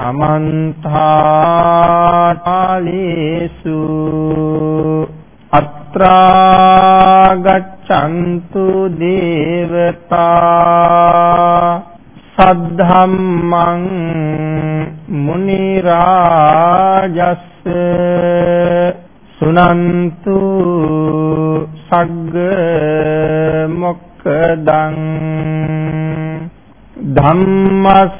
අමන්තාලේසු අත්‍රා ගච්ඡන්තු දේවතා සද්ධම්මං මුනි රාජස්ස සුනන්තු සග්ග මොක්කදං ධම්මස්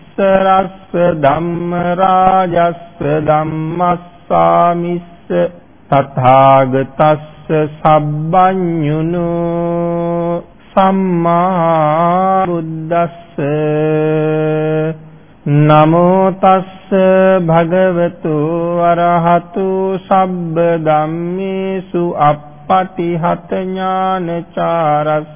රස්ස ධම්ම රාජස්ස ධම්මස්සාමිස්ස තථාගතස්ස සබ්බඤුනු සම්මා බුද්දස්ස නමෝ තස්ස භගවතු අරහතු සබ්බ ධම්මේසු අප්පටිහත ඥානචාරස්ස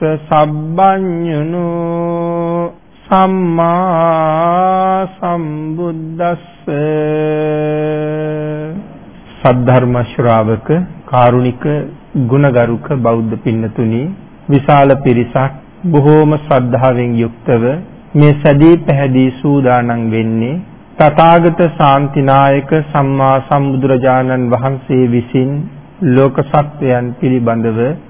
සබ්බඤුනු සම්මා සම්බුද්දස්ස සද්ධර්ම ශ්‍රාවක කාරුණික ගුණගරුක බෞද්ධ පින්නතුනි විශාල පිරිසක් බොහෝම ශ්‍රද්ධාවෙන් යුක්තව මේ සදී පැහැදී සූදානම් වෙන්නේ තථාගත ශාන්තිනායක සම්මා සම්බුදුරජාණන් වහන්සේ විසින් ලෝක සත්වයන් පිළිබඳව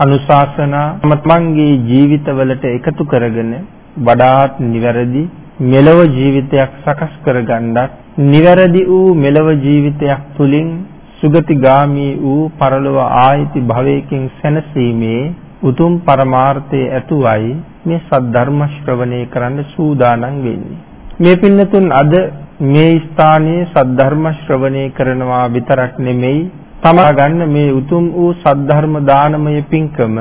අනුශාසනා තමන්ගේ ජීවිතවලට එකතු කරගෙන වඩාත් නිවැරදි මෙලව ජීවිතයක් සකස් කරගන්නත් නිවැරදි වූ මෙලව ජීවිතයක් තුලින් සුගතිගාමී වූ පරලොව ආයිති භවයකින් සැනසීමේ උතුම් පරමාර්ථයේ ඇතුවයි මේ සද්ධර්ම ශ්‍රවණය කරන්න සූදානම් වෙන්නේ. මේ පින්නතුන් අද මේ ස්ථානයේ සද්ධර්ම ශ්‍රවණය කරනවා විතරක් නෙමෙයි තමා ගන්න මේ උතුම් වූ සද්ධර්ම දානමය පින්කම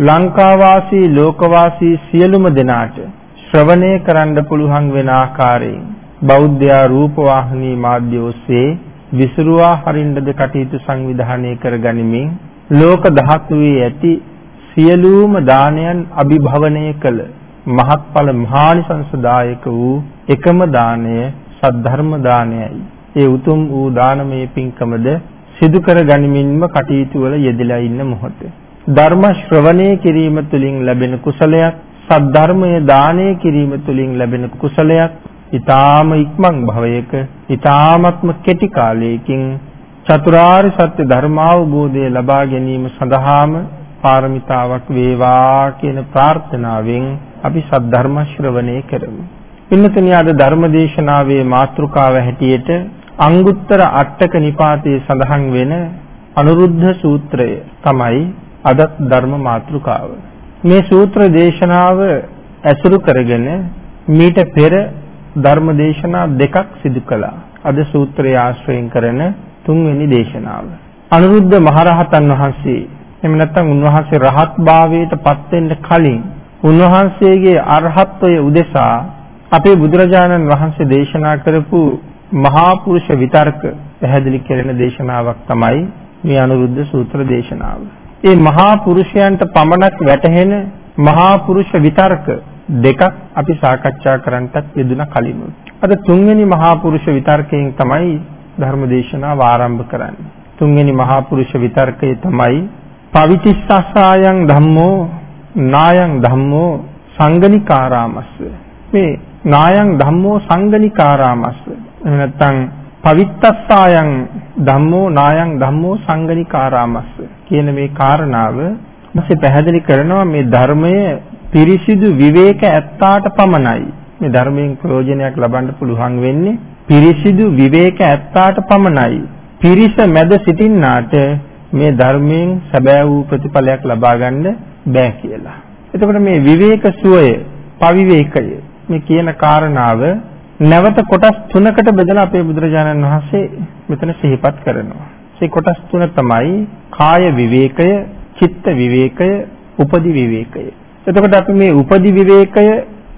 ලංකාවාසී ලෝකවාසී සියලුම දෙනාට ශ්‍රවණය කරන්න පුළුවන් වෙන ආකාරයෙන් බෞද්ධ රූපවාහිනී මාධ්‍ය ඔස්සේ විසිරුවා හරින්නද කටයුතු සංවිධානය කරගනිමින් ලෝක ධාතුවේ ඇති සියලුම දානයන් අභිභවනය කළ මහත්ඵල මහානිසංසදායක වූ එකම දාණය සද්ධර්ම දානයයි. ඒ උතුම් වූ දානමය පින්කමද සිදු කර ගනිමින්ම කටයුතු වල යෙදලා ඉන්න මොහොත. ධර්ම ශ්‍රවණය කිරීම තුළින් ලැබෙන කුසලයක්, සද්ධර්මයේ දානය කිරීම තුළින් ලැබෙන කුසලයක්, ඊ타ම ඉක්මන් භවයක, ඊ타මත්ම කෙටි කාලයකින් චතුරාර්ය සත්‍ය ධර්මාවබෝධය ලබා ගැනීම සඳහාම පාරමිතාවක් වේවා කියන ප්‍රාර්ථනාවෙන් අපි සද්ධර්ම ශ්‍රවණය කරමු. පින්නතුනි අද ධර්මදේශනාවේ මාතෘකාව හැටියට අංගුත්තර අට්ටක නිපාතයේ සඳහන් වෙන අනුරුද්ධ සූත්‍රය තමයි අදත් ධර්ම මාතෘකාව. මේ සූත්‍ර දේශනාව ඇසුරු කරගෙන මීට පෙර ධර්ම දේශනා දෙකක් සිදු කළා. අද සූත්‍රය ආශ්‍රයෙන් කරන තුන්වෙනි දේශනාව. අනුරුද්ධ මහරහතන් වහන්සේ එහෙම නැත්නම් උන්වහන්සේ රහත් භාවයට පත් වෙන්න කලින් උන්වහන්සේගේ අරහත්ත්වය උදෙසා අපේ බුදුරජාණන් වහන්සේ දේශනා කරපු මහා පුරුෂ විතර්ක පැහැදිලි කරන දේශනාවක් තමයි මේ අනුරුද්ධ සූත්‍ර දේශනාව. මේ මහා පුරුෂයන්ට පමණක් වැටහෙන මහා පුරුෂ විතර්ක දෙකක් අපි සාකච්ඡා කරන්නටත් යෙදුන කලින්. අද තුන්වෙනි මහා පුරුෂ විතර්කයෙන් තමයි ධර්ම දේශනාව ආරම්භ කරන්නේ. තුන්වෙනි මහා පුරුෂ විතර්කය තමයි පවිතිස්සසායන් ධම්මෝ නායන් ධම්මෝ සංගනිකාරාමස්ස මේ නායන් ධම්මෝ සංගනිකාරාමස්ස එහෙම නැත්නම් පවිත්තස්සායන් ධම්මෝ නායන් ධම්මෝ සංගනිකාරාමස්ස කියන මේ කාරණාව ඊපස්සේ පැහැදිලි කරනවා මේ ධර්මය පිරිසිදු විවේක ඇත්තාට පමණයි මේ ධර්මයෙන් ප්‍රයෝජනයක් ලබන්න පුළුවන් වෙන්නේ පිරිසිදු විවේක ඇත්තාට පමණයි පිරිස මැද සිටින්නාට මේ ධර්මයෙන් සැබෑ වූ ප්‍රතිඵලයක් ලබා ගන්න බෑ කියලා. එතකොට මේ විවේක සුවය, පවිවේකය මේ කියන කාරණාව නැවත කොටස් තුනකට බෙදලා අපේ බුදුරජාණන් වහන්සේ මෙතන සිහිපත් කරනවා. මේ කොටස් තුන තමයි කාය විවේකය, චිත්ත විවේකය, උපදි විවේකය. එතකොට අපි මේ උපදි විවේකය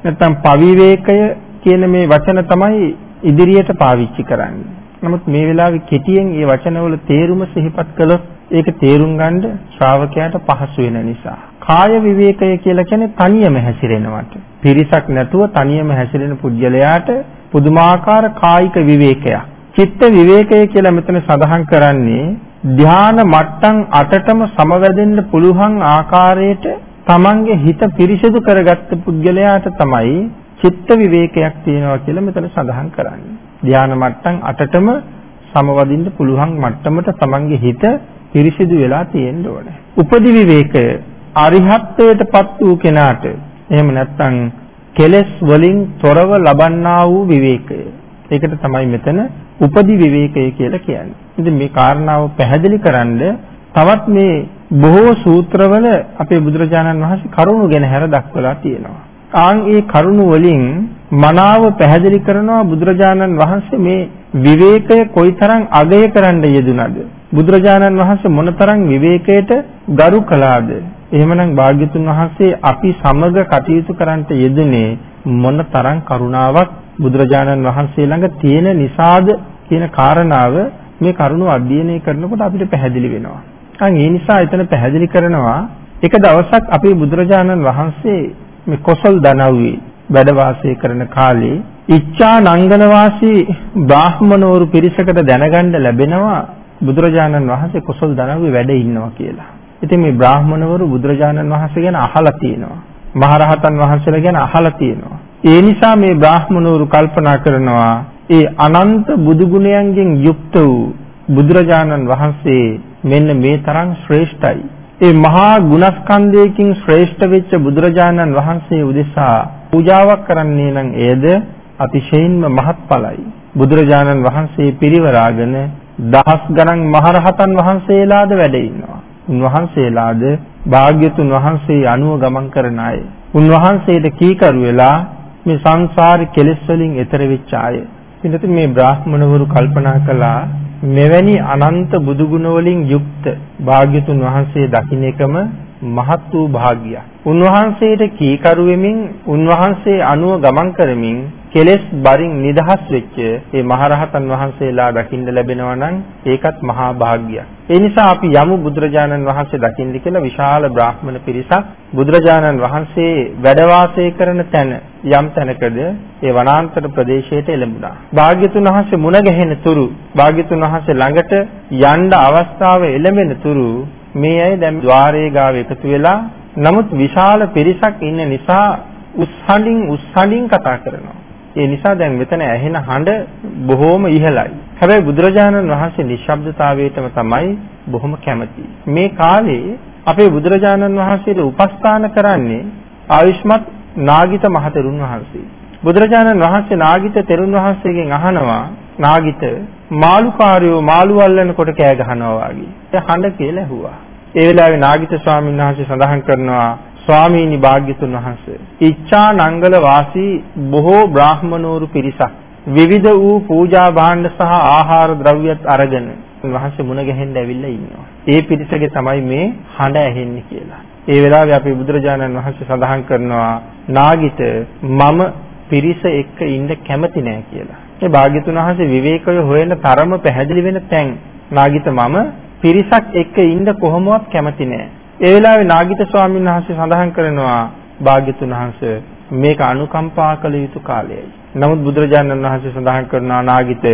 නැත්නම් පවිවේකය කියන මේ වචන තමයි ඉදිරියට පාවිච්චි කරන්නේ. නමුත් මේ වෙලාවේ කෙටියෙන් මේ වචනවල තේරුම සිහිපත් කළොත් ඒක තේරුම් ගන්න ශ්‍රාවකයාට පහසු වෙන නිසා. කාය විවේකය කියලා කියන්නේ තනියම හැසිරෙනවට. පිරිසක් නැතුව තනියම හැසිරෙන පුද්ගලයාට පුදුමාකාර කායික විවේකයක්. චිත්ත විවේකය කියලා මෙතන සඳහන් කරන්නේ ධ්‍යාන මට්ටම් 8ටම සමවැදෙන්න පුළුවන් ආකාරයට තමන්ගේ හිත පිරිසිදු කරගත්ත පුද්ගලයාට තමයි චිත්ත විවේකයක් තියෙනවා කියලා මෙතන සඳහන් කරන්නේ. ධානා මට්ටම් 8ටම සමවදින්න පුළුවන් මට්ටමට තමන්ගේ හිත පිරිසිදු වෙලා තියෙන්න ඕනේ. උපදි විවේකය අරිහත්ත්වයටපත් වූ කෙනාට එහෙම නැත්නම් කෙලෙස් වලින් තොරව ලබන්නා වූ විවේකය. ඒකට තමයි මෙතන උපදි විවේකය කියලා කියන්නේ. ඉතින් මේ කාරණාව පැහැදිලි කරන්න තවත් මේ බොහෝ සූත්‍රවල අපේ බුදුරජාණන් වහන්සේ කරුණු ගැන හැර දක්වලා තියෙනවා. ආන් ඒ කරුණු වලින් මනාව පැහැදිලි කරනවා බුදුරජාණන් වහන්සේ මේ විවේකය කොයිතරම් අගය කරන්න යෙදුනද බුදුරජාණන් වහන්සේ මොනතරම් විවේකයට ගරු කළාද එහෙමනම් භාග්‍යතුන් වහන්සේ අපි සමග කටයුතු කරන්නට යෙදුනේ මොනතරම් කරුණාවක් බුදුරජාණන් වහන්සේ ළඟ තියෙන නිසාද කියන කාරණාව මේ කරුණ අධ්‍යයනය කරනකොට අපිට පැහැදිලි වෙනවා. අන් ඒ නිසා එතන පැහැදිලි කරනවා එක දවසක් අපේ බුදුරජාණන් වහන්සේ මේ කොසල් දනව්වේ වැඩ වාසය කරන කාලේ ඉච්ඡා නංගන වාසී බ්‍රාහ්මණවරු පිරිසකට දැනගන්න ලැබෙනවා බුදුරජාණන් වහන්සේ කොසල් දනව්වේ වැඩ ඉන්නවා කියලා. ඉතින් මේ බ්‍රාහ්මණවරු බුදුරජාණන් වහන්සේ ගැන අහලා තියෙනවා. මහරහතන් වහන්සේලා ගැන අහලා තියෙනවා. ඒ නිසා මේ බ්‍රාහ්මණවරු කල්පනා කරනවා ඒ අනන්ත බුදු ගුණයන්ගෙන් යුක්ත වූ බුදුරජාණන් වහන්සේ මෙන්න මේ තරම් ශ්‍රේෂ්ඨයි. ඒ මහා ගුණස්කන්ධයකින් ශ්‍රේෂ්ඨ වෙච්ච බුදුරජාණන් වහන්සේ උදෙසා පූජාවක් කරන්නේ නම් එයද අතිශයින්ම මහත්ඵලයි. බුදුරජාණන් වහන්සේ පිරිවරාගෙන දහස් ගණන් මහරහතන් වහන්සේලාද වැඩ ඉන්නවා. උන්වහන්සේලාද භාග්‍යතුන් වහන්සේ අනුව ගමන් කරන අය. උන්වහන්සේට කීකරු වෙලා මේ සංසාරේ කෙලෙස් වලින් එතර වෙච්ච අය. ඉතින් මේ බ්‍රාහ්මණවරු කල්පනා කළා මෙවැනි අනන්ත බුදු ගුණ වලින් යුක්ත භාග්‍යතුන් වහන්සේ දකින්න එකම මහත් වූ භාග්‍යයක්. උන්වහන්සේට කීකරු වෙමින් උන්වහන්සේ අනුව ගමන් කරමින් කෙලෙස් බරින් නිදහස් වෙච්ච මේ මහරහතන් වහන්සේලා දකින්න ලැබෙනවා නම් ඒකත් මහා භාග්‍යයක්. ඒ නිසා අපි යමු බුදුරජාණන් වහන්සේ දකින්න කියලා විශාල බ්‍රාහ්මණ පිරිසක් බුදුරජාණන් වහන්සේ වැඩ වාසය කරන තැන යම් තැනකද ඒ වනාන්තර ප්‍රදේශයට එළඹුණා. භාග්‍යතුන් වහන්සේ මුණ ගැහෙන තුරු භාග්‍යතුන් වහන්සේ ළඟට යන්න අවස්ථාව එළඹෙන තුරු මේ අය දැන් ద్వාරයේ ගාව එකතු වෙලා නමුත් විශාල පිරිසක් ඉන්න නිසා උස්සහඬින් උස්සහඬින් කතා කරනවා. ඒ නිසා දැන් මෙතන ඇහෙන හඬ බොහෝම ඉහළයි. හැබැයි බුදුරජාණන් වහන්සේ නිශ්ශබ්දතාවයටම තමයි බොහොම කැමති. මේ කාලේ අපේ බුදුරජාණන් වහන්සේට උපස්ථාන කරන්නේ ආයුෂ්මත් නාගිත මහතෙරුන් වහන්සේ. බුදුරජාණන් වහන්සේ නාගිත තෙරුන් වහන්සේගෙන් අහනවා නාගිත මාළුකාරයෝ මාළු අල්ලනකොට කෑ ගහනවා වගේ. ඒ හඬ කියලා ඇහුවා. ඒ වෙලාවේ නාගිත ස්වාමීන් වහන්සේ සඳහන් කරනවා ස්වාමීනි භාග්‍යතුන් වහන්සේ ඉච්ඡා නංගල වාසී බොහෝ බ්‍රාහ්මනෝරු පිරිසක් විවිධ වූ පූජා භාණ්ඩ සහ ආහාර ද්‍රව්‍යත් අරගෙන වහන්සේ මුණ ගැහෙන්න ඇවිල්ලා ඉන්නවා. ඒ පිරිසගේ තමයි මේ හඬ ඇහෙන්නේ කියලා. ඒ වෙලාවේ අපේ බුදුරජාණන් වහන්සේ සඳහන් කරනවා නාගිත මම පිරිස එක්ක ඉන්න කැමති නෑ කියලා. මේ භාග්‍යතුන් වහන්සේ විවේකය හොයන තරම පැහැදිලි වෙන තැන් නාගිත මම පිරිසක් එක්ක ඉන්න කොහොමවත් කැමති නෑ. ඒ වෙලාවේ නාගිත ස්වාමීන් වහන්සේ සඳහන් කරනවා භාග්‍යතුන් වහන්සේ මේක අනුකම්පා කළ යුතු කාලයයි. නමුත් බුදුරජාණන් වහන්සේ සඳහන් කරනවා නාගිත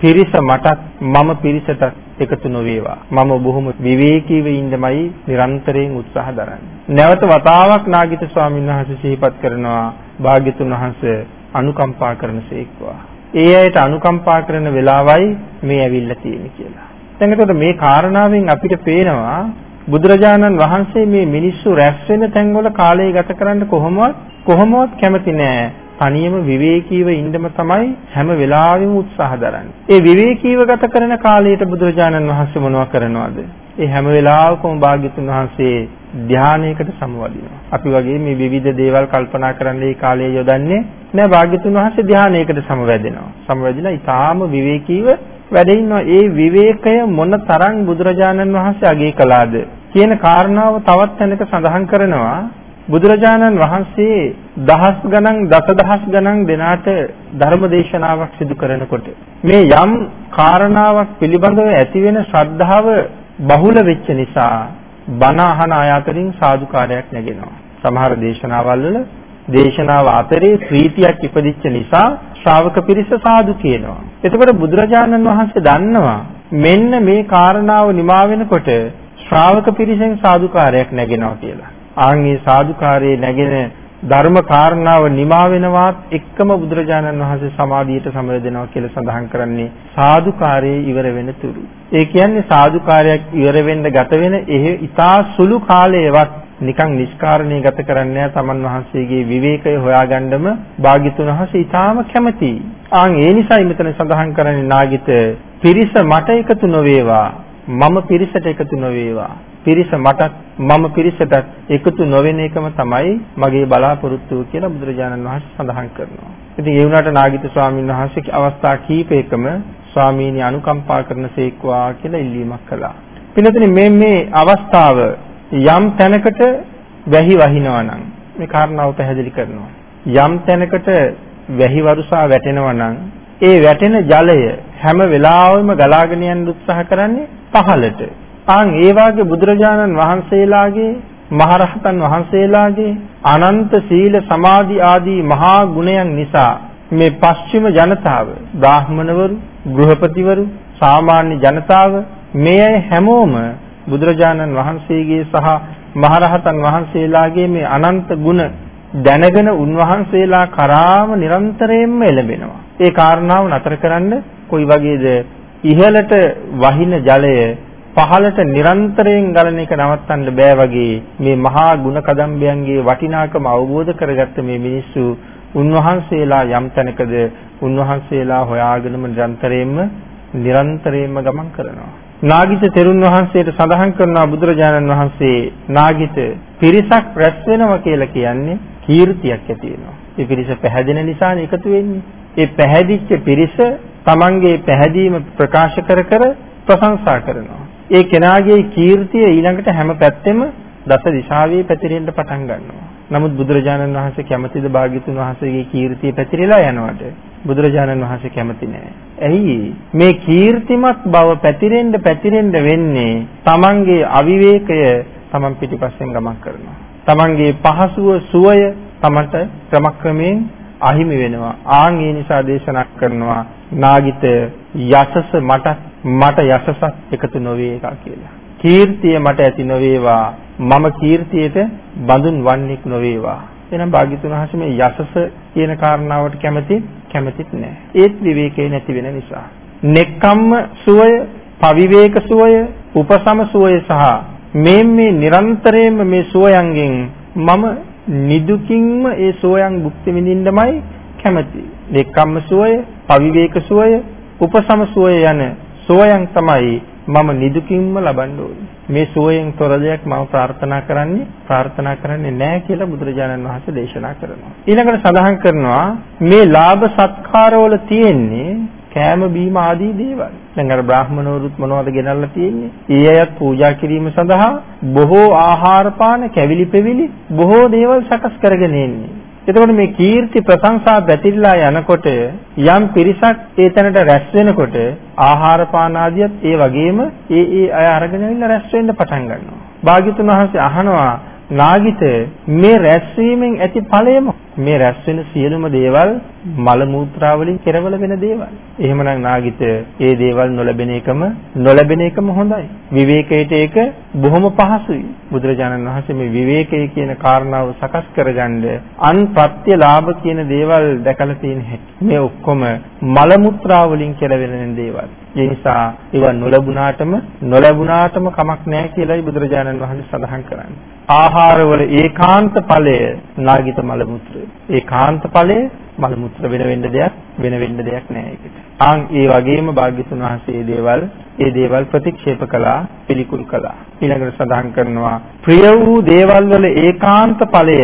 පිරිස මටත් මම පිරිසට එකතු නොවේවා. මම බොහොම විවේකීව ඉඳමයි නිරන්තරයෙන් උත්සාහ දරන්නේ. නැවත වතාවක් නාගිත ස්වාමීන් වහන්සේ සිහිපත් කරනවා භාග්‍යතුන් වහන්සේ අනුකම්පා කරනසේක්වා. ඒ අයට අනුකම්පා කරන වෙලාවයි මේ ඇවිල්ලා තියෙන්නේ කියලා. දැන් එතකොට මේ කාරණාවෙන් අපිට පේනවා බුදුරජාණන් වහන්සේ මේ මිනිස්සු රැස් වෙන තැන්වල කාලය ගත කරන්න කොහොමවත් කොහොමවත් කැමති නෑ. තනියම විවේකීව ඉන්නම තමයි හැම වෙලාවෙම උත්සාහ දරන්නේ. ඒ විවේකීව ගත කරන කාලයට බුදුරජාණන් වහන්සේ මොනව කරනවද? ඒ හැම වෙලාවකම භාග්‍යතුන් වහන්සේ ධානයකට සමවදිනවා. අපි වගේ මේ විවිධ දේවල් කල්පනා කරන්න මේ කාලය යොදන්නේ නෑ භාග්‍යතුන් වහන්සේ ධානයකට සමවැදෙනවා. සමවැදිලා ඊටාම විවේකීව වැඩ ඉන්නවා. ඒ විවේකය මොන තරම් බුදුරජාණන් වහන්සේ අගය කළාද කියන කාරණාව තවත් තැනක සඳහන් කරනවා. බුදුරජාණන් වහන්සේ දහස් ගණන් දසදහස් ගණන් දෙනාට ධර්ම දේශනාවක් සිදු කරනකොට මේ යම් කාරණාවක් පිළිබඳව ඇතිවෙන ශ්‍රද්ධාව බහුල වෙච්ච නිසා බණ අහන අය අතරින් සාදුකාරයක් නැගෙනවා. සමහර දේශනාවල් වල දේශනාව අතරේ ප්‍රීතියක් ඉපදිච්ච නිසා ශ්‍රාවක පිරිස සාදු කියනවා. එතකොට බුදුරජාණන් වහන්සේ දන්නවා මෙන්න මේ කාරණාව නිමා වෙනකොට ශ්‍රාවක පිරිසෙන් සාදුකාරයක් නැගෙනවා කියලා. ආන්ගේ සාදුකාරයේ නැගෙන ධර්ම කාරණාව නිමා වෙනවත් එක්කම බුදුරජාණන් වහන්සේ සමාධියට සමවැදෙනවා කියලා සඳහන් කරන්නේ සාදුකාරයේ ඉවර වෙන තුරු. ඒ කියන්නේ සාදුකාරයක් ඉවර වෙන්න ගත වෙන එහි ඊතා සුළු කාලයේවත් නිකන් නිෂ්කාරණේ ගත කරන්නේ තමන් වහන්සේගේ විවේකය හොයාගන්නම භාග්‍යතුන් වහන්සේ ඊටාම කැමතියි. ආන් ඒ නිසායි මෙතන සඳහන් කරන්නේ නාගිත පිරිස මට එකතු නොවේවා මම පිරිසට එකතු නොවේවා පිරිස මටත් මම පිරිසටත් එකතු නොවෙන එකම තමයි මගේ බලාපොරොත්තුව කියලා බුදුරජාණන් වහන්සේ සඳහන් කරනවා. ඉතින් ඒ වුණාට නාගිත ස්වාමීන් වහන්සේ අවස්ථා කීපයකම ස්වාමීනි අනුකම්පා කරන සේක්වා කියලා ඉල්ලීමක් කළා. පිළිතුරේ මේ මේ අවස්ථාව යම් තැනකට වැහි වහිනවා නම් මේ කාරණාව පැහැදිලි කරනවා. යම් තැනකට වැහි වරුසා වැටෙනවා නම් ඒ වැටෙන ජලය හැම වෙලාවෙම ගලාගෙන යන්න උත්සාහ කරන්නේ පහළට. ආන් ඒ වාගේ බුදුරජාණන් වහන්සේලාගේ මහරහතන් වහන්සේලාගේ අනන්ත සීල සමාධි ආදී මහා ගුණයන් නිසා මේ පස්චිම ජනතාව බ්‍රාහ්මණවරු ගෘහපතිවරු සාමාන්‍ය ජනතාව මේ හැමෝම බුදුරජාණන් වහන්සේගේ සහ මහරහතන් වහන්සේලාගේ මේ අනන්ත ගුණ දැනගෙන උන්වහන්සේලා කරාම නිරන්තරයෙන්ම එළඹෙනවා. ඒ කාරණාව නතර කරන්න කොයි වගේද ඉහළට වහින ජලය පහළට නිරන්තරයෙන් ගලන එක නවත්තන්න බෑ වගේ මේ මහා ගුණ කදම්බයන්ගේ වටිනාකම අවබෝධ කරගත්ත මේ මිනිස්සු උන්වහන්සේලා යම් තැනකද උන්වහන්සේලා හොයාගෙනම නිරන්තරයෙන්ම නිරන්තරයෙන්ම ගමන් කරනවා. නාගිත තෙරුන් වහන්සේට සඳහන් කරනවා බුදුරජාණන් වහන්සේ නාගිත පිරිසක් රැස් වෙනවා කියලා කියන්නේ කීර්තියක් ඇති වෙනවා. ඒ පිරිස පැහැදෙන නිසා එකතු වෙන්නේ. ඒ පැහැදිච්ච පිරිස තමන්ගේ පැහැදීම ප්‍රකාශ කර කර ප්‍රශංසා කරනවා. ඒ කෙනාගේ කීර්තිය ඊළඟට හැම පැත්තෙම දස දිශාවේ පැතිරෙන්න පටන් ගන්නවා. නමුත් බුදුරජාණන් වහන්සේ කැමතිද භාග්‍යතුන් වහන්සේගේ කීර්තිය පැතිරිලා යනවට? බුදුරජාණන් වහන්සේ කැමති නෑ. ඇයි? මේ කීර්තිමත් බව පැතිරෙන්න පැතිරෙන්න වෙන්නේ තමන්ගේ අවිවේකය තමන් පිටිපස්සෙන් ගමන් කරනවා. තමන්ගේ පහසුව සුවය තමන්ට ක්‍රමක්‍රමයෙන් අහිමි වෙනවා. ආන් ඒ නිසා දේශනා කරනවා නාගිත යසස මට මට යසසක් එකතු නොවේ එකා කියලා. කීර්තිය මට ඇති නොවේවා මම කීර්තියට බඳුන් වන්නේක් නොවේවා. එහෙනම් භාග්‍යතුන් වහන්සේ මේ යසස කියන කාරණාවට කැමති කැමතිත් නැහැ. ඒත් විවේකේ නැති වෙන නිසා. නෙක්කම්ම සුවය, පවිවේක සුවය, උපසම සුවය සහ මේ මේ නිරන්තරයෙන්ම මේ සෝයන්ගෙන් මම නිදුකින්ම ඒ සෝයන් භුක්ති විඳින්නමයි කැමති. දෙක්කම්ම සෝය, පවිවේක සෝය, උපසම සෝය යන සෝයන් තමයි මම නිදුකින්ම ලබන්න ඕනේ. මේ සෝයෙන් තොර දෙයක් මම ප්‍රාර්ථනා කරන්නේ ප්‍රාර්ථනා කරන්නේ නැහැ කියලා බුදුරජාණන් වහන්සේ දේශනා කරනවා. ඊළඟට සඳහන් කරනවා මේ ලාභ සත්කාරවල තියෙන්නේ කෑම බීම ආදී දේවල්. දැන් අර බ්‍රාහ්මණවරුත් මොනවද ගෙනල්ලා තියෙන්නේ? ඒ අයත් පූජා කිරීම සඳහා බොහෝ ආහාර පාන, කැවිලි පෙවිලි බොහෝ දේවල් සකස් කරගෙන එන්නේ. එතකොට මේ කීර්ති ප්‍රශංසා පැතිරලා යනකොට යම් පිරිසක් ඒ තැනට රැස් වෙනකොට ආහාර පාන ආදියත් ඒ වගේම ඒ ඒ අය අරගෙන ඉන්න රැස් වෙන්න පටන් ගන්නවා. භාග්‍යතුන් වහන්සේ අහනවා නාගිත මේ රැස්වීමෙන් ඇති ඵලය මේ රැස් වෙන සියලුම දේවල් මල මූත්‍රා වලින් කෙරවල වෙන දේවල්. එහෙමනම් නාගිත ඒ දේවල් නොලැබෙන එකම නොලැබෙන එකම හොඳයි. විවේකයට ඒක බොහොම පහසුයි. බුදුරජාණන් වහන්සේ මේ විවේකය කියන කාරණාව සකස් කරගන්න අන් ප්‍රත්‍ය ලාභ කියන දේවල් දැකලා තියෙන හැටි. මේ ඔක්කොම මල මුත්‍රා වලින් කෙරවෙන දේවල්. ඒ නිසා ඒවා නොලැබුණාටම නොලැබුණාටම කමක් නැහැ කියලායි බුදුරජාණන් වහන්සේ සඳහන් කරන්නේ. ආහාරවල ඒකාන්ත ඵලය නාගිත මල මුත්‍රය. ඒකාන්ත ඵලය මල මුත්‍ර වෙන වෙන්න දෙයක් වෙන වෙන්න දෙයක් නෑ ඒකට. ආන් ඒ වගේම භාග්‍යතුන් වහන්සේ මේ දේවල් ඒ දේවල් ප්‍රතික්ෂේප කළා පිළිකුල් කළා. ඊළඟට සඳහන් කරනවා ප්‍රිය වූ දේවල් වල ඒකාන්ත ඵලය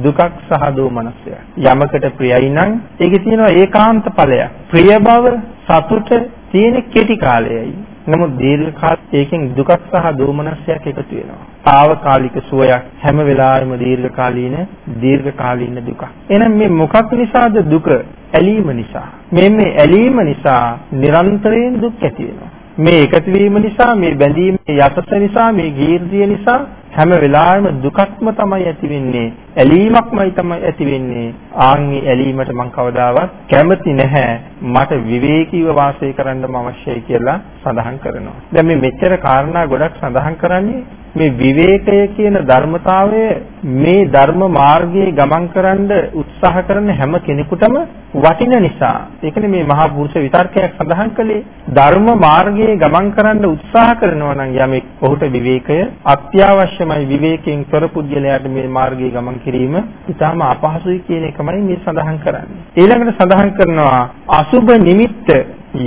දුකක් සහ දෝමනසය. යමකට ප්‍රියයි නම් ඒකේ තියෙනවා ඒකාන්ත ඵලයක්. ප්‍රිය බව සතුට තියෙන කෙටි කාලයයි. නමුත් දීර්ඝ කාලයක ඒකෙන් දුකක් සහ දෝමනස්යක් එකතු වෙනවා. తాවකාලික සුවයක් හැම වෙලාවෙම දීර්ඝ කාලීන දීර්ඝ කාලීන දුකක්. එහෙනම් මේ මොකක් නිසාද දුක? ඇලීම නිසා. මේ මේ ඇලීම නිසා නිරන්තරයෙන් දුක් ඇති වෙනවා. මේ එකතු වීම නිසා මේ බැඳීම යටත නිසා මේ ගීර්තිය නිසා හැම වෙලාවෙම දුකක්ම තමයි ඇති වෙන්නේ. ඇලීමක්මයි තමයි ඇති වෙන්නේ. ආන්ගේ ඇලීමට මම කවදාවත් කැමති නැහැ. මට විවේකීව වාසය කරන්නම අවශ්‍යයි කියලා සඳහන් කරනවා. දැන් මේ මෙච්චර කාරණා ගොඩක් සඳහන් කරන්නේ මේ විවේකය කියන ධර්මතාවය මේ ධර්ම මාර්ගයේ ගමන් කරන්න උත්සාහ කරන හැම කෙනෙකුටම වටින නිසා. ඒකනේ මේ මහා පුරුෂ විතර්කයක් සඳහන් කළේ. ධර්ම මාර්ගයේ ගමන් කරන්න උත්සාහ කරනවා නම් යමෙක් ඔහුට විවේකය අත්‍යවශ්‍යමයි විවේකයෙන් තොර පුද්ගලයාට මේ මාර්ගයේ ගමන් කිරීම ඉතාම අපහසුයි කියන එකමයි මේ සඳහන් කරන්නේ ඊළඟට සඳහන් කරනවා අසුබ නිමිත්ත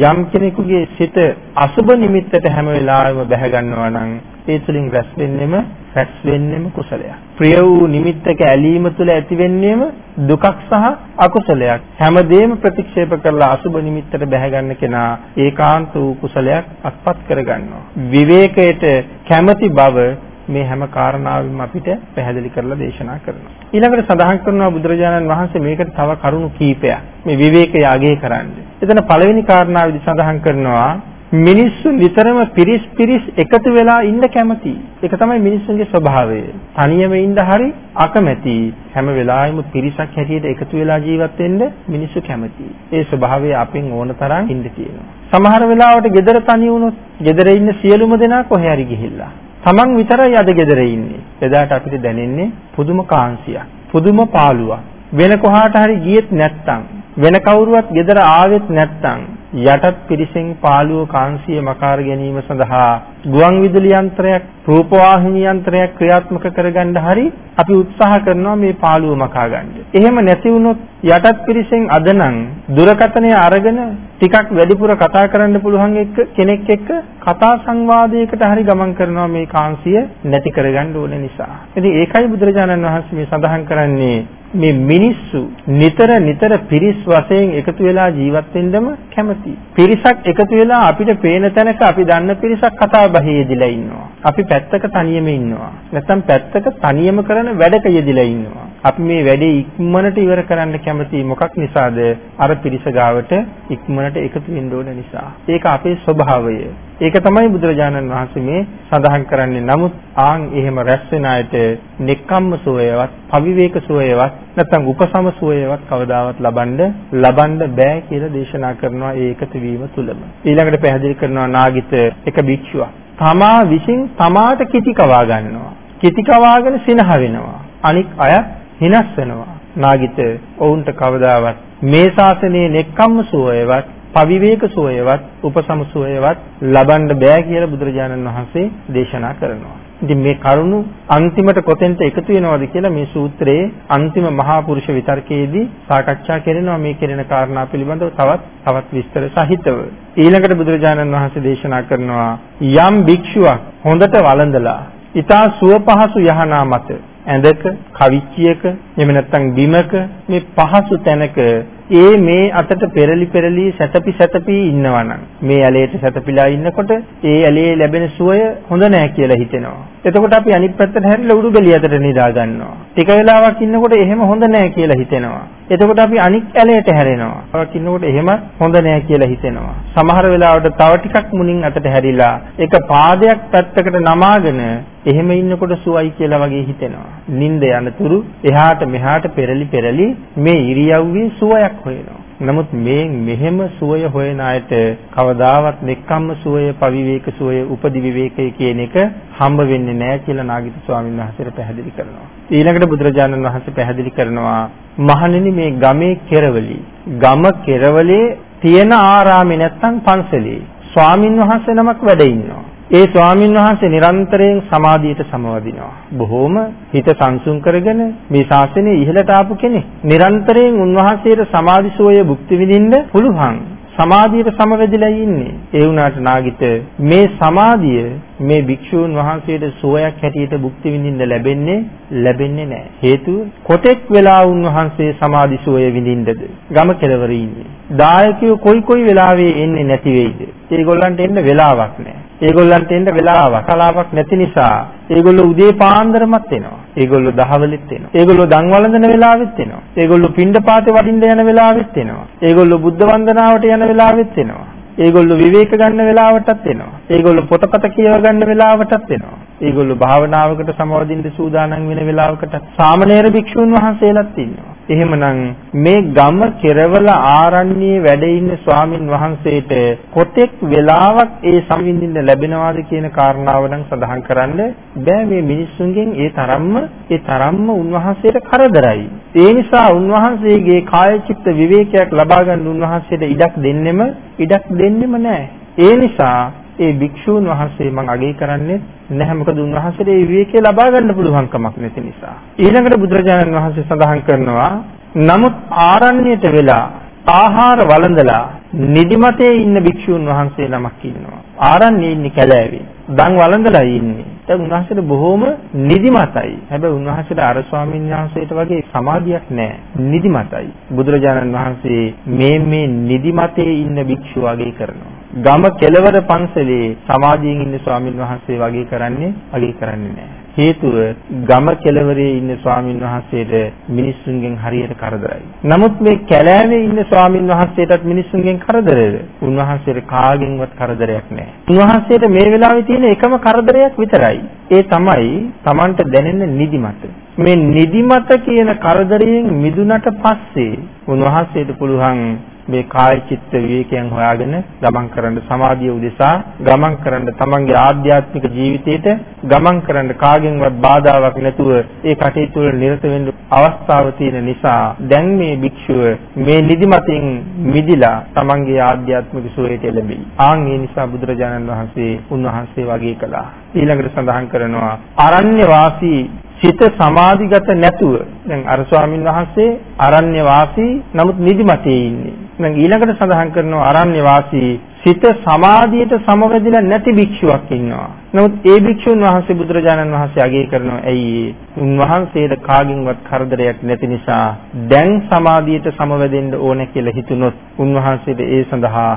යම් කෙනෙකුගේ සිත අසුබ නිමිත්තට හැම වෙලාවෙම බැහැ ගන්නවා නම් ඒ තුලින් රැස් වෙන්නෙම රැස් වෙන්නෙම කුසලයක්. ප්‍රිය වූ නිමිත්තක ඇලීම තුළ ඇතිවෙන්නේම දුකක් සහ අකුසලයක්. හැමදේම ප්‍රතික්ෂේප කරලා අසුබ නිමිත්තට බැහැ ගන්න කෙනා ඒකාන්ත වූ කුසලයක් අත්පත් කරගන්නවා. විවේකයට කැමැති බව මේ හැම කාරණාවෙම අපිට පැහැදිලි කරලා දේශනා කරනවා. ඊළඟට සඳහන් කරනවා බුදුරජාණන් වහන්සේ මේකට තව කරුණු කීපයක් මේ විවේකය අගය කරන්නේ. එතන පළවෙනි කාරණාවේදී සඳහන් කරනවා මිනිස්සු නිතරම පිරිස් පිරිස් එකතු වෙලා ඉන්න කැමති. ඒක තමයි මිනිස්සුන්ගේ ස්වභාවය. තනියම ඉන්න හරි අකමැති. හැම වෙලාවෙම පිරිසක් හැටියට එකතු වෙලා ජීවත් වෙන්න මිනිස්සු කැමති. ඒ ස්වභාවය අපෙන් ඕන තරම් ඉන්න තියෙනවා. සමහර වෙලාවට gedara තනි වුණොත් gedara ඉන්න සියලුම දෙනා කොහේ හරි ගිහිල්ලා. Taman විතරයි අද gedara ඉන්නේ. එදාට අපිට දැනෙන්නේ පුදුම කාංශියක්. පුදුම පාළුවක්. වෙන කොහාට හරි ගියෙත් නැත්තම් වෙන කවුරුවත් gedara ආවෙත් නැත්තම් යටත් පිරිසෙන් පාළුව කාංශිය මකාර ගැනීම සඳහා ගුවන් විදුලි යන්ත්‍රයක් රූපවාහිනී යන්ත්‍රයක් ක්‍රියාත්මක කරගන්න හරි අපි උත්සාහ කරනවා මේ පාළුව මකා ගන්න. එහෙම නැති වුණොත් යටත් පිරිසෙන් අදනම් දුරකථනය අරගෙන ටිකක් වැඩිපුර කතා කරන්න පුළුවන් එක්ක කෙනෙක් එක්ක කතා සංවාදයකට හරි ගමන් කරනවා මේ කාංශිය නැති කරගන්න ඕන නිසා. ඉතින් ඒකයි බුදුරජාණන් වහන්සේ මේ සඳහන් කරන්නේ මේ මිනිස්සු නිතර නිතර පිරිස් වශයෙන් එකතු වෙලා ජීවත් වෙන්නම කැමතියි. පිරිසක් එකතු වෙලා අපිට පේන තැනක අපි දන්න පිරිසක් කතා බහේ යෙදිලා ඉන්නවා. අපි පැත්තක තනියම ඉන්නවා. නැත්නම් පැත්තක තනියම කරන වැඩක යෙදිලා ඉන්නවා. අපි මේ වැඩේ ඉක්මනට ඉවර කරන්න කැමති මොකක් නිසාද? අර පිරිස ගාවට ඉක්මනට එකතු වෙන්න ඕන නිසා. ඒක අපේ ස්වභාවය. ඒක තමයි බුදුරජාණන් වහන්සේ මේ සඳහන් කරන්නේ. නමුත් ආන් එහෙම රැස් වෙන අයට නෙක්ඛම්ම සෝයවත්, අවිවේක සෝයවත්, නැත්නම් උපසම සෝයවත් කවදාවත් ලබන්න ලබන්න බෑ කියලා දේශනා කරනවා ඒ එකතු වීම තුලම. ඊළඟට පැහැදිලි කරනවා නාගිත එක භික්ෂුවක්. තමා විසින් තමාට කිටි කවා ගන්නවා. කිටි කවාගෙන සිනහ වෙනවා. අනික් අය හිනස් වෙනවා. නාගිත ඔවුන්ට කවදාවත් මේ ශාසනයේ නෙක්ඛම්ම සෝයවත් පවිවේක සෝයවත් උපසම සෝයවත් ලබන්න බෑ කියලා බුදුරජාණන් වහන්සේ දේශනා කරනවා. ඉතින් මේ කරුණු අන්තිමට කොතෙන්ට එකතු වෙනවද කියලා මේ සූත්‍රයේ අන්තිම මහා පුරුෂ විතර්කයේදී සාකච්ඡා කරනවා මේ කෙරෙන කාරණා පිළිබඳව තවත් තවත් විස්තර සහිතව. ඊළඟට බුදුරජාණන් වහන්සේ දේශනා කරනවා යම් භික්ෂුවක් හොඳට වළඳලා ඊතා සුව පහසු යහනා මත ඇඳක කවිච්චියක එහෙම නැත්නම් බිමක මේ පහසු තැනක ඒ මේ අතට පෙරලි පෙරලි සැතපි සැතපි ඉන්නවනම් මේ ඇලේට සැතපිලා ඉන්නකොට ඒ ඇලේ ලැබෙන සුවය හොඳ නැහැ කියලා හිතෙනවා. එතකොට අපි අනිත් පැත්තට හැරිලා උඩුබෙලිය අතට නිදා ගන්නවා. ටික වෙලාවක් ඉන්නකොට එහෙම හොඳ නැහැ කියලා හිතෙනවා. එතකොට අපි අනිත් ඇලේට හැරෙනවා. තාවක් ඉන්නකොට එහෙම හොඳ නැහැ කියලා හිතෙනවා. සමහර වෙලාවට තව ටිකක් මුණින් අතට හැරිලා එක පාදයක් පැත්තකට නමාගෙන එහෙම ඉන්නකොට සුවයි කියලා වගේ හිතෙනවා. නිින්ද යනතුරු එහාට මෙහාට පෙරලි පෙරලි මේ ඉරියව්වේ සුවයක් හොයනවා. නමුත් මේ මෙහෙම සුවය හොයන අයට කවදාවත් මෙක්කම්ම සුවය, පවිවේක සුවය, උපදි විවේකය කියන එක හම්බ වෙන්නේ නැහැ කියලා නාගිත ස්වාමීන් වහන්සේ පැහැදිලි කරනවා. ඊළඟට බුදුරජාණන් වහන්සේ පැහැදිලි කරනවා මහණෙනි මේ ගමේ කෙරවලි ගම කෙරවලේ තියෙන ආරාමේ නැත්තම් පන්සලේ ස්වාමින් වහන්සේ නමක් වැඩ ඉන්නවා. ඒ ස්වාමින් වහන්සේ නිරන්තරයෙන් සමාධියට සමවදිනවා. බොහෝම හිත සංසුන් කරගෙන මේ ශාසනය ඉහළට ආපු කෙනෙක්. නිරන්තරයෙන් උන්වහන්සේට සමාධි සෝය භුක්ති විඳින්න පුළුවන්. සමාධියට සමවැදිලා ඉන්නේ. ඒ වුණාට නාගිත මේ සමාධිය මේ භික්ෂූන් වහන්සේට සෝයක් හැටියට භුක්ති විඳින්න ලැබෙන්නේ ලැබෙන්නේ නැහැ. හේතුව කොටෙක් වෙලා උන්වහන්සේ සමාධි සෝය විඳින්නද ගම කෙලවර ඉන්නේ. දායකයෝ කොයි කොයි වෙලාවෙ එන්නේ නැති වෙයිද? ඒගොල්ලන්ට එන්න වෙලාවක් නැහැ. ඒගොල්ලන්ට එන්න වෙලාවක් කලාවක් නැති නිසා ඒගොල්ලෝ උදේ පාන්දරමත් එනවා. ඒගොල්ලෝ දහවලෙත් එනවා. ඒගොල්ලෝ දන් වළඳන වෙලාවෙත් එනවා. ඒගොල්ලෝ පින්ඩ පාතේ වඩින්න යන වෙලාවෙත් එනවා. ඒගොල්ලෝ බුද්ධ වන්දනාවට යන වෙලාවෙත් එනවා. ඒගොල්ලෝ විවේක ගන්න වෙලාවටත් එනවා. ඒගොල්ලෝ පොතපත කියව ගන්න වෙලාවටත් එනවා. ඒගොල්ලෝ භාවනාවකට සමවදින්න සූදානම් වෙන වෙලාවකට සාමණේර භික්ෂුන් වහන්සේලාත් ඉන්නවා. එහෙමනම් මේ ගම කෙරවල ආරණ්‍යයේ වැඩ ඉන්න ස්වාමින් වහන්සේට කොතෙක් වෙලාවක් ඒ සම්විඳින්න ලැබෙනවාද කියන කාරණාව නම් සඳහන් කරන්න බෑ මේ මිනිස්සුන්ගෙන් ඒ තරම්ම ඒ තරම්ම උන්වහන්සේට කරදරයි. ඒ නිසා උන්වහන්සේගේ කාය චිත්ත විවේකයක් ලබා ගන්න උන්වහන්සේට ඉඩක් දෙන්නෙම ඉඩක් දෙන්නෙම නෑ. ඒ නිසා ඒ භික්ෂූන් වහන්සේ මම අගය කරන්නේ නැහැ මොකද උන්වහන්සේට ඒ විවේකේ ලබා ගන්න පුළුවන් කමක් නැති නිසා. ඊළඟට බුදුරජාණන් වහන්සේ සඳහන් කරනවා නමුත් ආරණ්‍යයට වෙලා ආහාර වළඳලා නිදිමතේ ඉන්න භික්ෂූන් වහන්සේ නමක් ඉන්නවා. ආරණ්‍යයේ ඉන්නේ කැලෑවේ. දන් වළඳලා ඉන්නේ. දැන් උන්වහන්සේට බොහොම නිදිමතයි. හැබැයි උන්වහන්සේට අර ස්වාමීන් වහන්සේට වගේ සමාධියක් නැහැ. නිදිමතයි. බුදුරජාණන් වහන්සේ මේ මේ නිදිමතේ ඉන්න භික්ෂුව වගේ කරනවා. ගම කෙලවර පන්සලේ සමාධියෙන් ඉන්න ස්වාමීන් වහන්සේ වගේ කරන්නේ වගේ කරන්නේ නැහැ. හේතුව ගම කෙළවරේ ඉන්න ස්වාමින් වහන්සේට මිනිස්සුන්ගෙන් හරියට කරදරයි. නමුත් මේ කැලෑවේ ඉන්න ස්වාමින් වහන්සේටත් මිනිස්සුන්ගෙන් කරදරද? උන්වහන්සේට කාගෙන්වත් කරදරයක් නැහැ. උන්වහන්සේට මේ වෙලාවේ තියෙන එකම කරදරයක් විතරයි. ඒ තමයි Tamanට දැනෙන නිදිමත. මේ නිදිමත කියන කරදරයෙන් මිදුනට පස්සේ උන්වහන්සේට පුළුවන් මේ කාය චිත්ත විවේකයන් හොයාගෙන ගමන් කරන්න සමාධිය උදෙසා ගමන් කරන්න තමන්ගේ ආධ්‍යාත්මික ජීවිතයට ගමන් කරන්න කාගෙන්වත් බාධාවක් නැතුව ඒ කටයුතු වල නිරත වෙන්න අවස්ථාව තියෙන නිසා දැන් මේ භික්ෂුව මේ නිදිමතින් මිදිලා තමන්ගේ ආධ්‍යාත්මික සුවයට ලැබෙයි. ආන් ඒ නිසා බුදුරජාණන් වහන්සේ උන්වහන්සේ වගේ කළා. ඊළඟට සඳහන් කරනවා අරණ්‍ය වාසී සිත සමාධිගත නැතුව දැන් අර ස්වාමින් වහන්සේ අරණ්‍ය වාසී නමුත් නිදිමතේ ඉන්නේ. දැන් ඊළඟට සඳහන් කරනවා අරණ්‍ය වාසී සිත සමාධියට සමවැදිලා නැති භික්ෂුවක් ඉන්නවා. නමුත් ඒ භික්ෂුන් වහන්සේ බුදුරජාණන් වහන්සේ අගය කරනවා. ඇයි උන්වහන්සේට කාගින්වත් කරදරයක් නැති නිසා දැන් සමාධියට සමවැදෙන්න ඕන කියලා හිතුනොත් උන්වහන්සේට ඒ සඳහා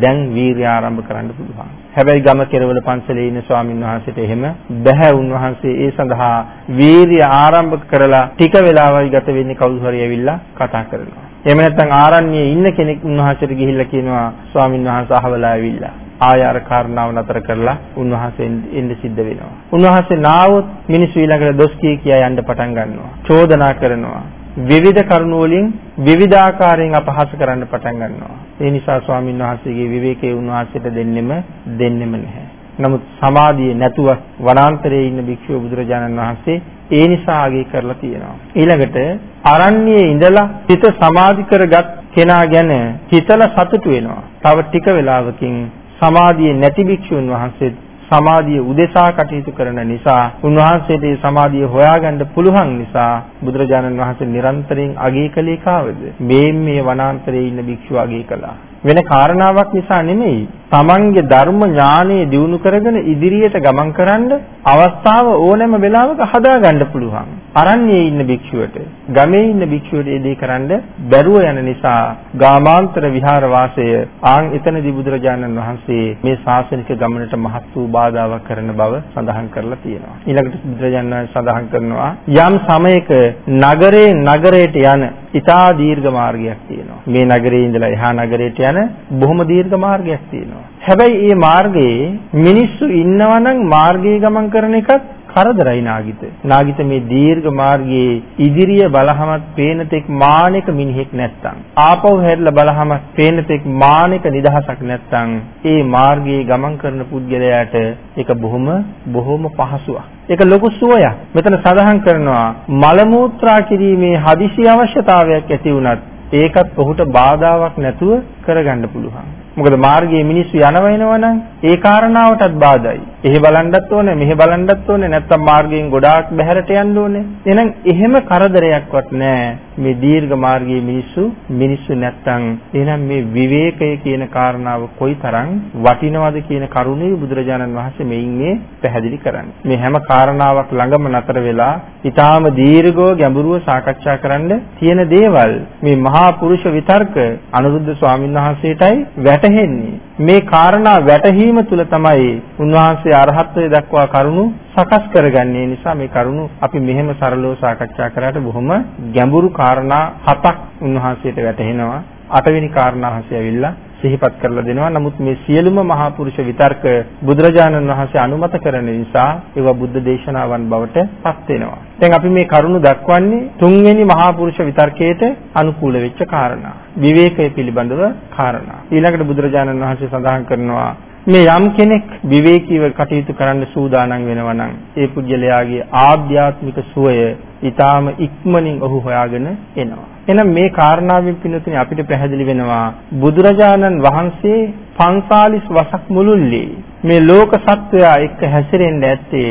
දැන් වීර්ය ආරම්භ කරන්න පුළුවන්. හැබැයි ගම කෙරවල පන්සලේ ඉන්න ස්වාමින් වහන්සේට එහෙම බෑ උන්වහන්සේ ඒ සඳහා වීර්ය ආරම්භ කරලා ටික වෙලාවයි ගත වෙන්නේ කවුරු හරි ඇවිල්ලා කතා කරනවා. එහෙම නැත්නම් ආරණ්‍යයේ ඉන්න කෙනෙක් උන්වහන්සේට ගිහිල්ලා කියනවා ස්වාමින් වහන්සේ අහවලා ඇවිල්ලා ආය අර කාරණාව නතර කරලා උන්වහන්සේ එන්න සිද්ධ වෙනවා. උන්වහන්සේ නාවොත් මිනිස්සු ඊළඟට දොස් කිය කියා යන්න පටන් ගන්නවා. චෝදනා කරනවා. විවිධ කරුණු වලින් විවිධාකාරයෙන් අපහාස කරන්න පටන් ගන්නවා. ඒ නිසා ස්වාමින් වහන්සේගේ විවේකයේ උන්වහන්සේට දෙන්නෙම දෙන්නෙම නැහැ. නමුත් සමාධිය නැතුව වනාන්තරයේ ඉන්න භික්ෂුව බුදුරජාණන් වහන්සේ ඒ නිසා ආගේ කරලා තියෙනවා. ඊළඟට අරණ්‍යයේ ඉඳලා හිත සමාධි කරගත් කෙනා ගැන හිතලා සතුටු වෙනවා. තව ටික වෙලාවකින් සමාධිය නැති භික්ෂුන් වහන්සේ සමාධිය උදෙසා කටයුතු කරන නිසා උන්වහන්සේට මේ සමාධිය හොයාගන්න පුළුවන් නිසා බුදුරජාණන් වහන්සේ නිරන්තරයෙන් අගය කළේ කාවද මේ මේ වනාන්තරයේ ඉන්න භික්ෂුව අගය කළා වෙන කාරණාවක් නිසා නෙමෙයි තමන්ගේ ධර්ම ඥානෙ දියුණු කරගෙන ඉදිරියට ගමන් කරන්න අවස්ථාව ඕනෑම වෙලාවක හදාගන්න පුළුවන්. අරණ්‍යයේ ඉන්න භික්ෂුවට, ගමේ ඉන්න භික්ෂුවට ඒ දේ කරන්න බැරුව යන නිසා ගාමාන්තර විහාර වාසය ආන් එතනදී බුදුරජාණන් වහන්සේ මේ ශාසනික ගමනට මහත් වූ බාධාවක් කරන බව සඳහන් කරලා තියෙනවා. ඊළඟට බුදුරජාණන් වහන්සේ සඳහන් කරනවා යම් සමයක නගරේ නගරයට යන ඉතා දීර්ඝ මාර්ගයක් තියෙනවා. මේ නගරේ ඉඳලා එහා නගරයට යන බොහොම දීර්ඝ මාර්ගයක් තියෙනවා. හැබැයි මේ මාර්ගයේ මිනිස්සු ඉන්නවනම් මාර්ගයේ ගමන් කරන එකත් කරදරයි නාගිත. නාගිත මේ දීර්ඝ මාර්ගයේ ඉදිරිය බලහමත් පේන තෙක් මානෙක මිනිහෙක් නැත්තම් ආපහු හැරිලා බලහම පේන තෙක් මානෙක නිදහසක් නැත්තම් ඒ මාර්ගයේ ගමන් කරන පුද්ගලයාට ඒක බොහොම බොහොම පහසුවක්. ඒක ලොකු සුවයක්. මෙතන සඳහන් කරනවා මල මූත්‍රා කිරීමේ හදිසි අවශ්‍යතාවයක් ඇති වුණත් ඒකත් ඔහුට බාධාවක් නැතුව කරගන්න පුළුවන්. මොකද මාර්ගයේ මිනිස්සු යනව එනවනම් ඒ කාරණාවටත් බාධායි. එහෙ බලන්නත් ඕනේ, මෙහෙ බලන්නත් ඕනේ, නැත්තම් මාර්ගයෙන් ගොඩාක් බැහැරට යන්න ඕනේ. එහෙනම් එහෙම කරදරයක්වත් නැහැ. මේ දීර්ඝ මාර්ගයේ මිනිස්සු මිනිස්සු නැත්තම් එහෙනම් මේ විවේකය කියන කාරණාව කොයිතරම් වටිනවද කියන කරුණේ බුදුරජාණන් වහන්සේ මෙයින් මේ පැහැදිලි කරන්නේ. මේ හැම කාරණාවක් ළඟම නතර වෙලා ඊටාම දීර්ඝව ගැඹුරුව සාකච්ඡා කරන්න තියෙන දේවල් මේ මහා පුරුෂ විතර්ක අනුරුද්ධ ස්වාමීන් වහන්සේටයි වැටහෙන්නේ. මේ කාරණා වැටහීම තුළ තමයි උන්වහන්සේ අරහත්ත්වයට දක්වා කරුණු සකස් කරගන්නේ නිසා මේ කරුණු අපි මෙහෙම සරලව සාකච්ඡා කරාට බොහොම ගැඹුරු කාරණා හතක් උන්වහන්සේට වැටහෙනවා. අටවෙනි කාරණාවසේ ඇවිල්ලා සිහිපත් කරලා දෙනවා. නමුත් මේ සියලුම මහා පුරුෂ විතර්ක බුදුරජාණන් වහන්සේ අනුමත කරන නිසා ඒවා බුද්ධ දේශනාවන් බවට පත් වෙනවා. දැන් අපි මේ කරුණු දක්වන්නේ තුන්වෙනි මහා පුරුෂ විතර්කයට අනුකූල වෙච්ච කාරණා. විවේකය පිළිබඳව කාරණා. ඊළඟට බුදුරජාණන් වහන්සේ සඳහන් කරනවා මේ යම් කෙනෙක් විවේකීව කටයුතු කරන්න සූදානම් වෙනවා නම් ඒ පුජ්‍යලයාගේ ආධ්‍යාත්මික සුවය ඊටාම ඉක්මනින් ඔහු හොයාගෙන එනවා. එහෙනම් මේ කාරණාවෙන් පින්නතුනේ අපිට පැහැදිලි වෙනවා බුදුරජාණන් වහන්සේ 45 වසක් මුළුල්ලේ මේ ලෝක සත්වයා එක්ක හැසිරෙන්න ඇත්තේ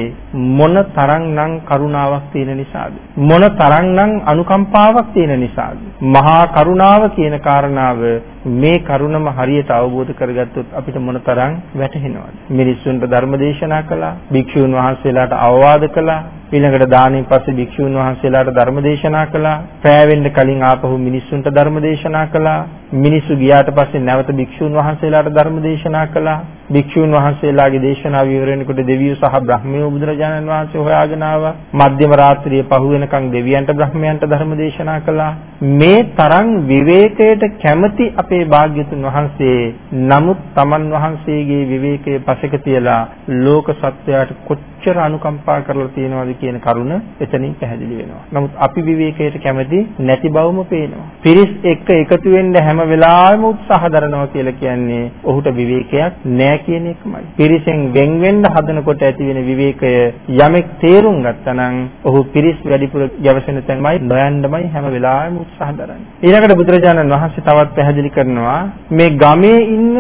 මොන තරම්නම් කරුණාවක් තියෙන නිසාද? මොන තරම්නම් අනුකම්පාවක් තියෙන නිසාද? මහා කරුණාව කියන කාරණාව මේ කරුණම හරියට අවබෝධ කරගත්තොත් අපිට මොන තරම් වැටහෙනවද? මිනිස්සුන්ට ධර්ම දේශනා කළා භික්ෂුන් වහන්සේලාට අවවාද කළා ඊළඟට දානෙන් පස්සේ භික්ෂුන් වහන්සේලාට ධර්ම දේශනා කළා පෑවෙන්න කලින් ආපහු මිනිස්සුන්ට ධර්ම දේශනා කළා මිනිස්සු ගියාට පස්සේ නැවත භික්ෂුන් වහන්සේලාට ධර්ම දේශනා කළා. භික්ෂුන් වහන්සේලාගේ දේශනාව ඉවරෙනකොට දෙවියෝ සහ බ්‍රහ්මයෝ බුදුරජාණන් වහන්සේ හොයාගෙන ආවා. මධ්‍යම රාත්‍රියේ පහු වෙනකන් දෙවියන්ට බ්‍රහ්මයන්ට ධර්ම දේශනා කළා. මේ තරම් විවේකයට කැමති අපේ භාග්‍යතුන් වහන්සේ නමුත් තමන් වහන්සේගේ විවේකයේ පසෙක තියලා ලෝක සත්වයාට කොච්චර අනුකම්පා කරලා තියෙනවද කියන කරුණ එතනින් පැහැදිලි වෙනවා. නමුත් අපි විවේකයට කැමති නැති බවම පේනවා. පිරිස් එක්ක එකතු වෙන්න හැම වෙලාවෙම උත්සාහ දරනවා කියලා කියන්නේ ඔහුට විවේකයක් නෑ නෑ කියන එකමයි. පිරිසෙන් වෙන් වෙන්න හදනකොට ඇති වෙන විවේකය යමෙක් තේරුම් ගත්තා නම් ඔහු පිරිස් වැඩිපුර ගැවසෙන තැනමයි නොයන්නමයි හැම වෙලාවෙම උත්සාහ දරන්නේ. ඊළඟට බුදුරජාණන් වහන්සේ තවත් පැහැදිලි කරනවා මේ ගමේ ඉන්න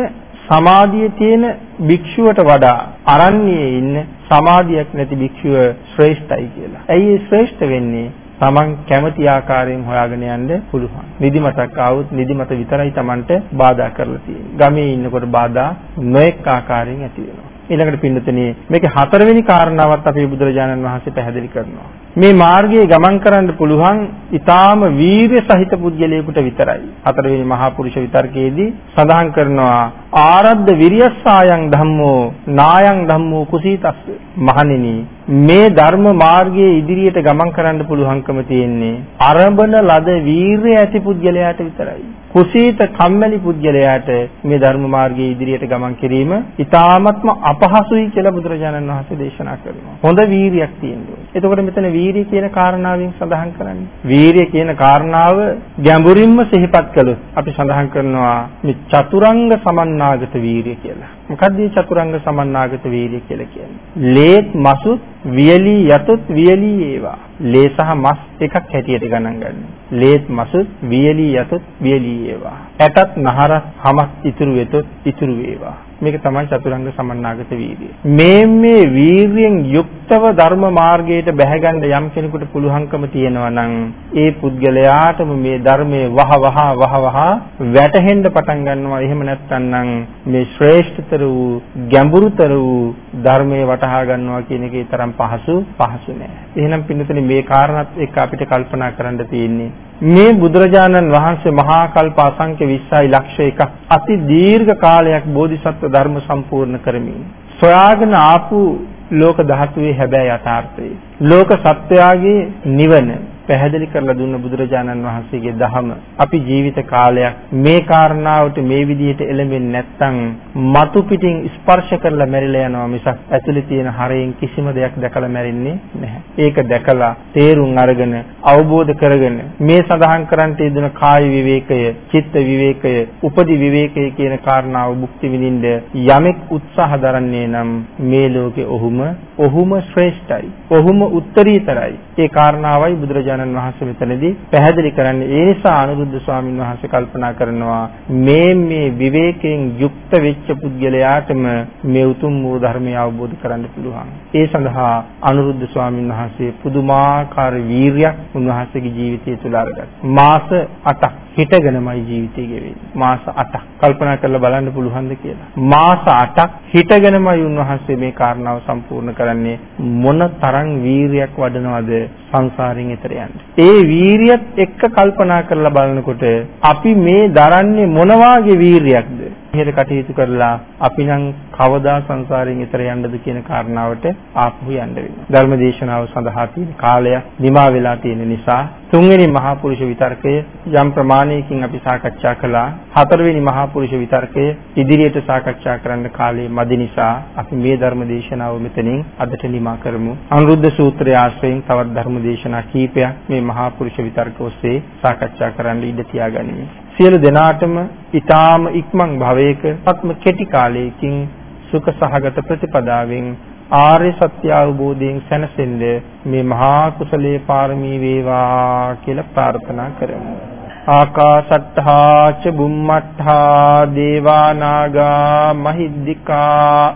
සමාධිය තියෙන භික්ෂුවට වඩා අරණ්‍යයේ ඉන්න සමාධියක් නැති භික්ෂුව ශ්‍රේෂ්ඨයි කියලා. ඇයි ඒ ශ්‍රේෂ්ඨ වෙන්නේ? Taman කැමති ආකාරයෙන් හොයාගෙන යන්න පුළුවන්. නිදිමතක් ආවොත් නිදිමත විතරයි Tamanට බාධා කරලා තියෙන්නේ. ගමේ ඉන්නකොට බාධා නොඑක් ආකාරයෙන් ඇති වෙනවා. ඊළඟට පින්නතනේ මේකේ හතරවෙනි කාරණාවත් අපි බුදුරජාණන් වහන්සේ පැහැදිලි කරනවා. මේ මාර්ගයේ ගමන් කරන්න පුළුවන් ඊටාම වීර්ය සහිත පුද්ගලයෙකුට විතරයි. හතරවෙනි මහා පුරුෂ විතර්කයේදී සඳහන් කරනවා ආරද්ධ විරියස්සායන් ධම්මෝ නායන් ධම්මෝ කුසීතස්ස මහණෙනි මේ ධර්ම මාර්ගයේ ඉදිරියට ගමන් කරන්න පුළුවන්කම තියෙන්නේ අරඹන ලද වීරය ඇති පුද්ගලයාට විතරයි. කුසීත කම්මැලි පුද්ගලයාට මේ ධර්ම මාර්ගයේ ඉදිරියට ගමන් කිරීම ඉතාමත්ම අපහසුයි කියලා බුදුරජාණන් වහන්සේ දේශනා කරනවා. හොඳ වීරියක් තියෙනවා. එතකොට මෙතන වීරිය කියන කාරණාවෙන් සඳහන් කරන්නේ. වීරිය කියන කාරණාව ගැඹුරින්ම සිහිපත් කළොත් අපි සඳහන් කරනවා මේ චතුරංග සමන්නාගත වීරිය කියලා. මොකක්ද මේ චතුරංග සමන්නාගත වීරිය කියලා කියන්නේ? ලේත් මසුත් වියලි යතුත් වියලි ඒවා ලේ සහ මස් එකක් හැටියට ගණන් ගන්න. ලේත් මසුත් වියලී යතොත් වියලී ඒවා. ඇටත් නහරත් හමත් ඉතුරු වෙතොත් ඉතුරු වේවා. මේක තමයි චතුරංග සමන්නාගත වීර්යය. මේ මේ වීර්යෙන් යුක්තව ධර්ම මාර්ගයට බැහැගන්න යම් කෙනෙකුට පුළුවන්කම තියෙනවා නම් ඒ පුද්ගලයාටම මේ ධර්මයේ වහ වහ වහ වහ වැටහෙන්න පටන් ගන්නවා. එහෙම නැත්නම් මේ ශ්‍රේෂ්ඨතර වූ ගැඹුරුතර වූ ධර්මයේ වටහා ගන්නවා කියන එකේ තරම් පහසු පහසු නෑ. එහෙනම් පින්නතනේ මේ කාරණාත් එක්ක අපිට කල්පනා කරන්න තියෙන්නේ මේ බුදුරජාණන් වහන්සේ මහා කල්ප අසංඛ්‍ය 20යි ලක්ෂ එකක් අති දීර්ඝ කාලයක් බෝධිසත්ව ධර්ම සම්පූර්ණ කරමින් සොයාගෙන ආපු ලෝක ධාතුවේ හැබෑ යථාර්ථය ලෝක සත්‍යයගේ නිවන පැහැදිලි කරලා දුන්න බුදුරජාණන් වහන්සේගේ දහම අපි ජීවිත කාලයක් මේ කාරණාවට මේ විදිහට එළඹෙන්නේ නැත්නම් මතු පිටින් ස්පර්ශ කරලා මැරිලා යනවා මිසක් ඇතුලේ තියෙන හරයෙන් කිසිම දෙයක් දැකලා මැරෙන්නේ නැහැ. ඒක දැකලා තේරුම් අරගෙන අවබෝධ කරගෙන මේ සඳහන් කරන්ට යෙදුන කාය විවේකය, චිත්ත විවේකය, උපදි විවේකය කියන කාරණාව භුක්ති විඳින්න යමෙක් උත්සාහ දරන්නේ නම් මේ ලෝකේ ඔහුම ඔහුම ශ්‍රේෂ්ඨයි. ඔහුම උත්තරීතරයි. ඒ කාරණාවයි බුදුරජාණන් වහන්සේ මෙතනදී පැහැදිලි කරන්නේ. ඒ නිසා අනුරුද්ධ ස්වාමීන් වහන්සේ කල්පනා කරනවා මේ මේ විවේකයෙන් යුක්ත වෙච්ච පුද්ගලයාටම මේ උතුම් වූ ධර්මය අවබෝධ කරගන්න පුළුවන්. ඒ සඳහා අනුරුද්ධ ස්වාමීන් වහන්සේ පුදුමාකාර වීරියක් උන්වහන්සේගේ ජීවිතය තුළ අරගත්තා. මාස 8ක් හිටගෙනමයි ජීවිතය ගෙවෙන්නේ. මාස 8ක් කල්පනා කරලා බලන්න පුළුවන්ද කියලා. මාස 8ක් හිටගෙනමයි උන්වහන්සේ මේ කාරණාව සම්පූර්ණ කරන්නේ මොන තරම් වීරියක් වඩනවද සංසාරයෙන් එතර යන්න. ඒ වීරියත් එක්ක කල්පනා කරලා බලනකොට අපි මේ දරන්නේ මොන වාගේ වීරියක්ද? ඉහළ කටයුතු කරලා අපි නම් කවදා සංසාරයෙන් ඈතර යන්නද කියන කාරණාවට ආපහු යන්න වෙනවා. ධර්ම දේශනාව සඳහා තියෙන කාලය නිමා වෙලා තියෙන නිසා තුන්වෙනි මහා පුරුෂ විතර්කය යම් ප්‍රමාණයකින් අපි සාකච්ඡා කළා. හතරවෙනි මහා පුරුෂ විතර්කය ඉදිරියට සාකච්ඡා කරන්න කාලය මදි නිසා අපි මේ ධර්ම දේශනාව මෙතනින් අදට නිමා කරමු. අනුරුද්ධ සූත්‍රය ආශ්‍රයෙන් තවත් ධර්ම දේශනා කීපයක් මේ මහා පුරුෂ විතර්ක ඔස්සේ සාකච්ඡා කරන්න ඉඩ තියාගනිමි. සියලු දෙනාටම ඊ타ම ඉක්මන් භවයක අත්ම කෙටි කාලයකින් සුඛ සහගත ප්‍රතිපදාවෙන් ආර්ය සත්‍ය අවබෝධයෙන් සැනසෙන්න මේ මහා කුසලයේ පාරමී වේවා කියලා ප්‍රාර්ථනා කරමු. ආකාශට්ඨා ච බුම්මට්ඨා දේවා නාග මහිද්దికා